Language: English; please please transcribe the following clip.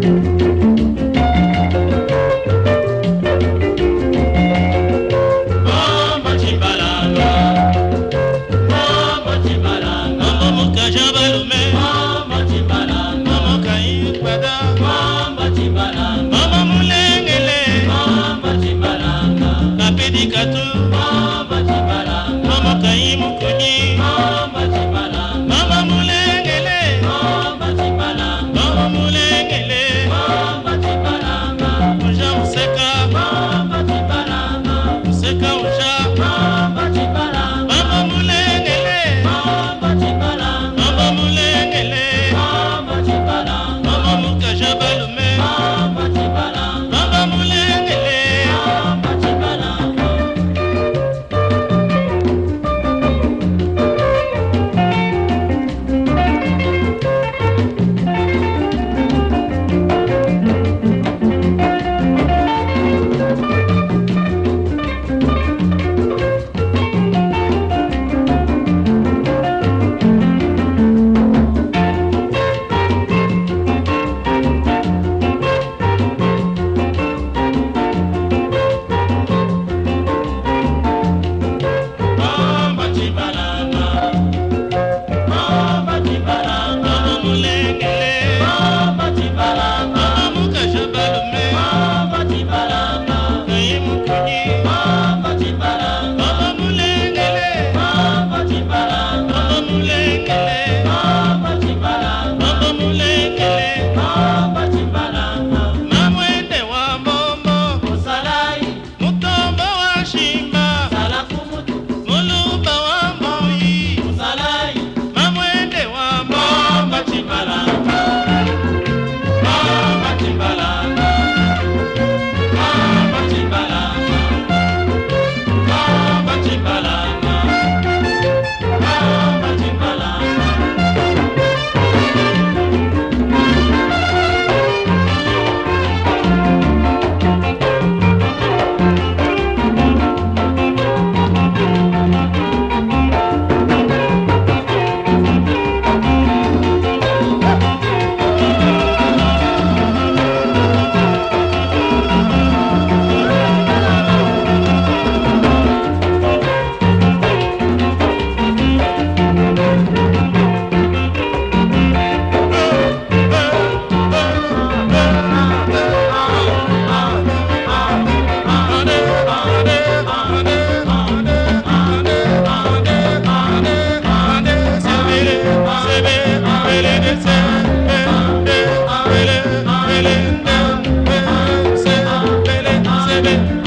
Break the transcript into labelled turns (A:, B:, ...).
A: Mambo
B: baby.